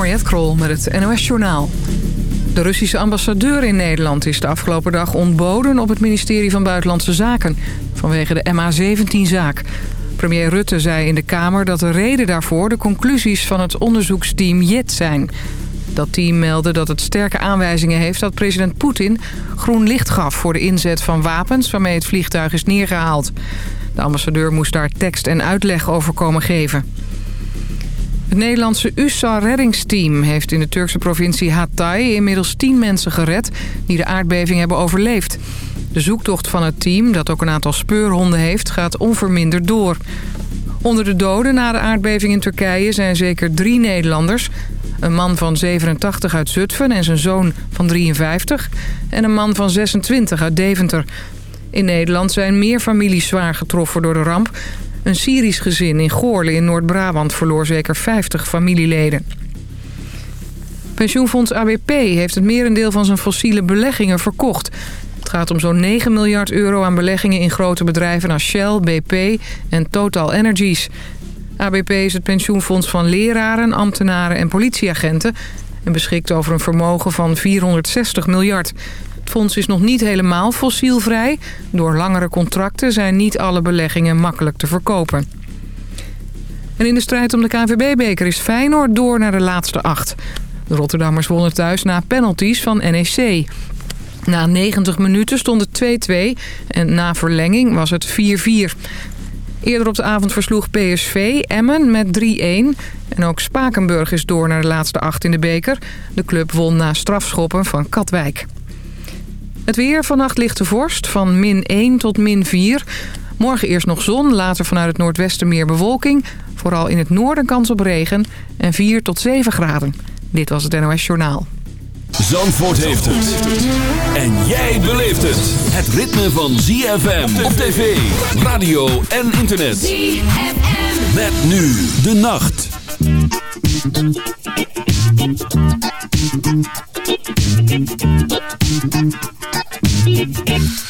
Mariette Krol met het NOS Journaal. De Russische ambassadeur in Nederland is de afgelopen dag ontboden op het ministerie van Buitenlandse Zaken... vanwege de MH17-zaak. Premier Rutte zei in de Kamer dat de reden daarvoor de conclusies van het onderzoeksteam JET zijn. Dat team meldde dat het sterke aanwijzingen heeft dat president Poetin groen licht gaf voor de inzet van wapens waarmee het vliegtuig is neergehaald. De ambassadeur moest daar tekst en uitleg over komen geven. Het Nederlandse USAR-reddingsteam heeft in de Turkse provincie Hatay inmiddels 10 mensen gered die de aardbeving hebben overleefd. De zoektocht van het team, dat ook een aantal speurhonden heeft, gaat onverminderd door. Onder de doden na de aardbeving in Turkije zijn zeker drie Nederlanders. Een man van 87 uit Zutphen en zijn zoon van 53. En een man van 26 uit Deventer. In Nederland zijn meer families zwaar getroffen door de ramp. Een Syrisch gezin in Goorle in Noord-Brabant verloor zeker 50 familieleden. Pensioenfonds ABP heeft het merendeel van zijn fossiele beleggingen verkocht. Het gaat om zo'n 9 miljard euro aan beleggingen in grote bedrijven als Shell, BP en Total Energies. ABP is het pensioenfonds van leraren, ambtenaren en politieagenten... en beschikt over een vermogen van 460 miljard. Fonds is nog niet helemaal fossielvrij. Door langere contracten zijn niet alle beleggingen makkelijk te verkopen. En in de strijd om de KNVB-beker is Feyenoord door naar de laatste acht. De Rotterdammers wonnen thuis na penalties van NEC. Na 90 minuten stond het 2-2 en na verlenging was het 4-4. Eerder op de avond versloeg PSV Emmen met 3-1. En ook Spakenburg is door naar de laatste acht in de beker. De club won na strafschoppen van Katwijk. Het weer, vannacht lichte vorst, van min 1 tot min 4. Morgen eerst nog zon, later vanuit het noordwesten meer bewolking. Vooral in het noorden kans op regen en 4 tot 7 graden. Dit was het NOS Journaal. Zandvoort heeft het. En jij beleeft het. Het ritme van ZFM op tv, radio en internet. ZFM. Met nu de nacht. Thank you.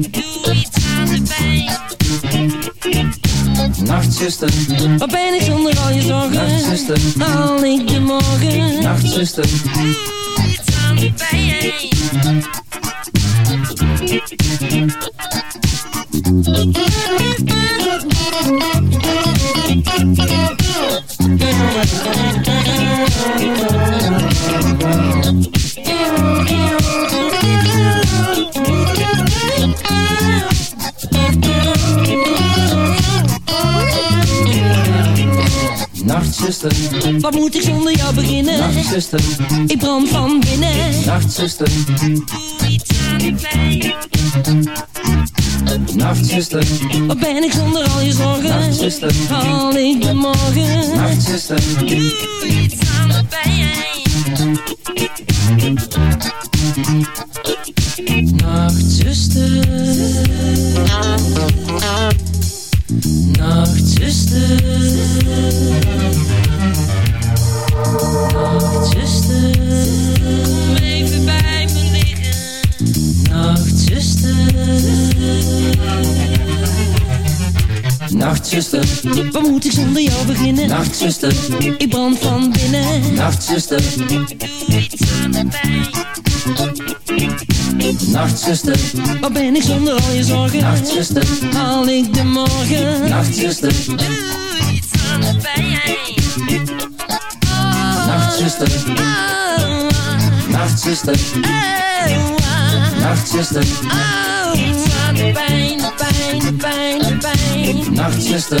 doe iets aan de pijn. Nachtzuster, wat ben ik zonder al je zorgen? Nachtzuster, haal ik de morgen? Nachtzuster, doe iets aan de pijn. Wat moet ik zonder jou beginnen? Nachtzuster, ik brand van binnen. Nachtzuster, doe iets aan de pijn. Nachtzuster, wat ben ik zonder al je zorgen? Nachtzuster, haal ik de morgen? Nachtzuster, Nachtzuster, ik brand van binnen. Nachtzuster, doe iets aan de pijn. Nachtzuster, wat ben ik zonder al je zorgen? Nachtzuster, haal ik de morgen? Nachtzuster, doe iets aan de pijn. Oh, Nachtzuster, Nachtzuster, oh, Nachtzuster, ik iets aan de pijn, de pijn, de pijn, de pijn. Nachtzuster.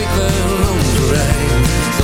ik wel rondrijd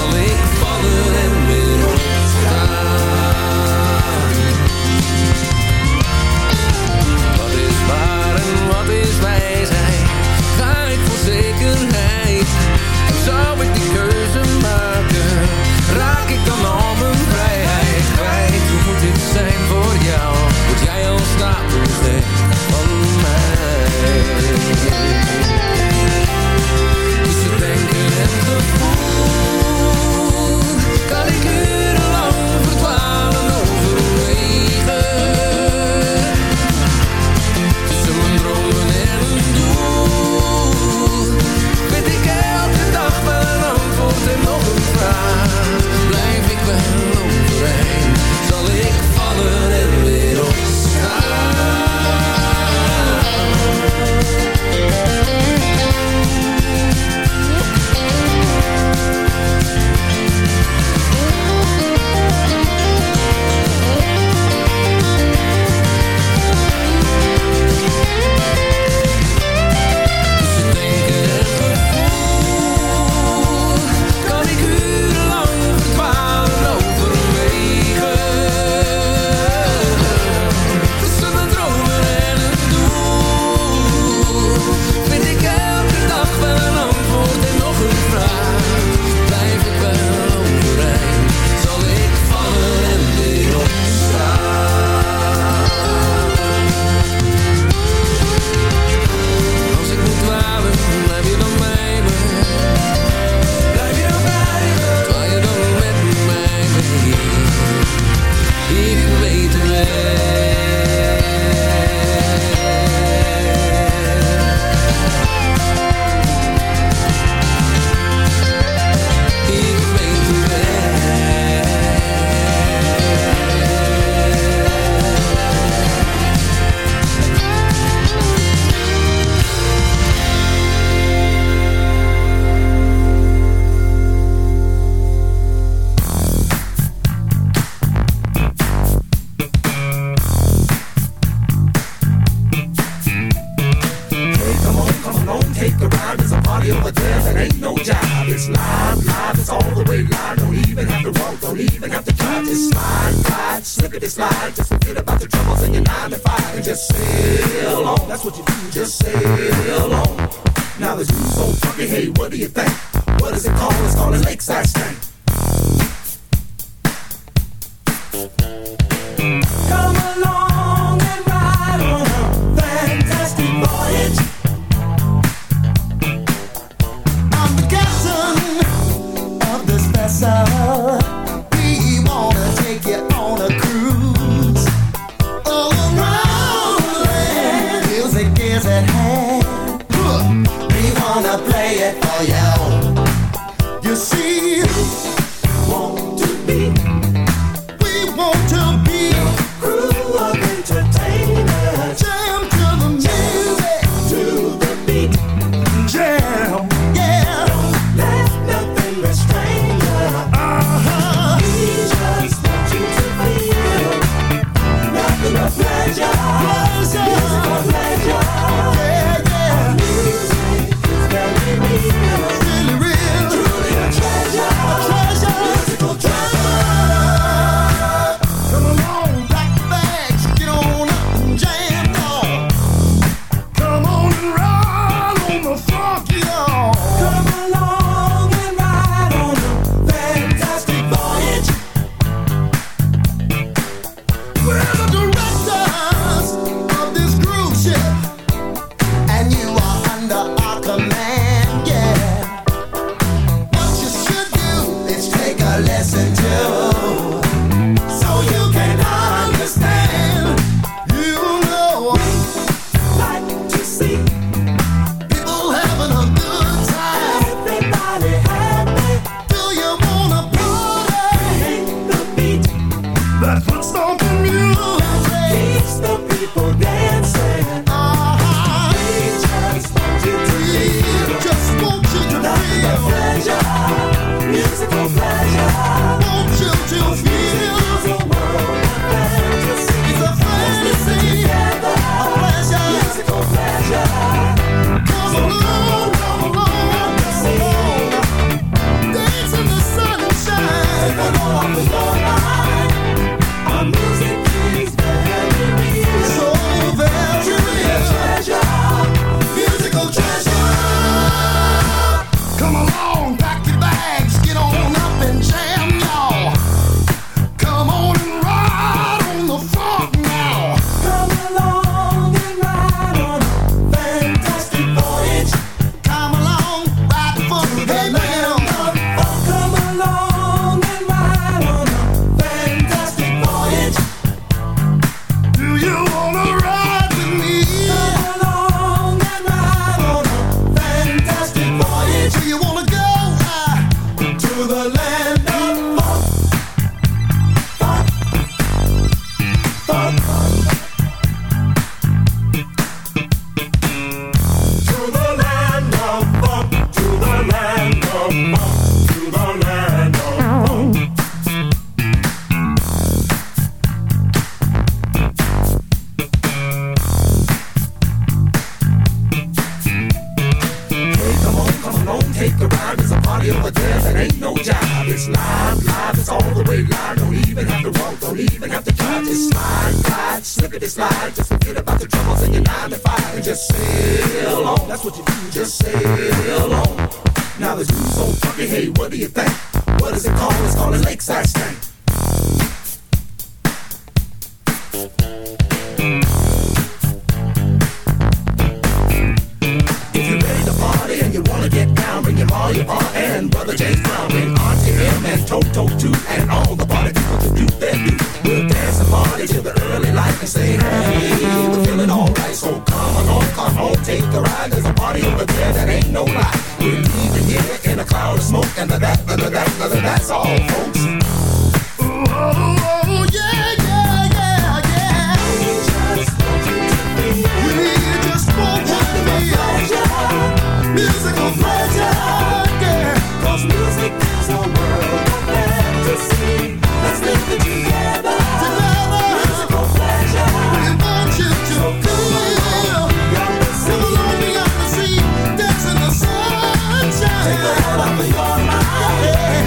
on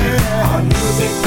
you're my music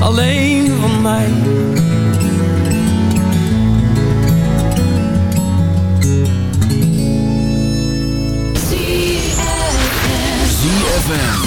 alleen van mij. ZFM.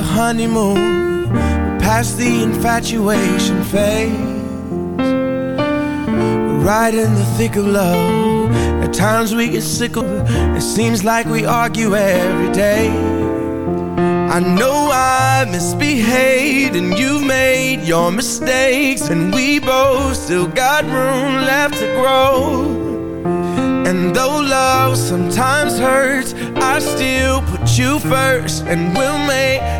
The honeymoon. Past the infatuation phase. Right in the thick of love. At times we get sick of it. It seems like we argue every day. I know I misbehaved and you've made your mistakes, and we both still got room left to grow. And though love sometimes hurts, I still put you first, and we'll make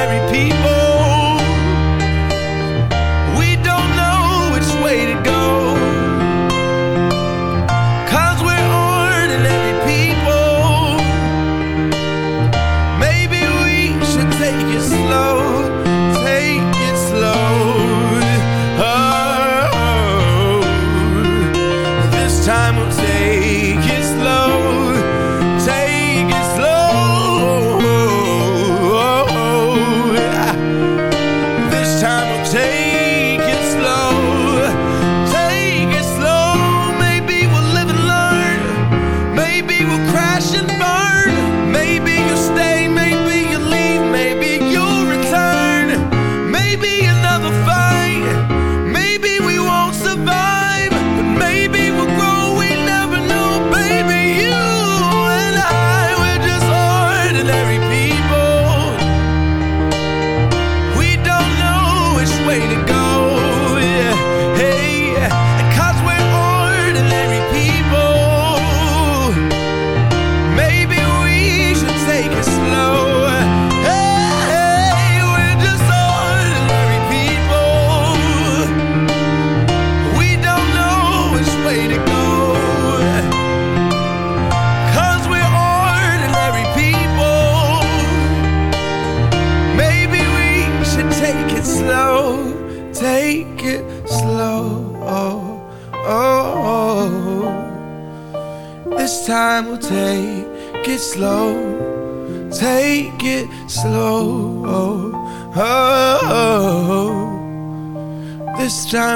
ordinary people.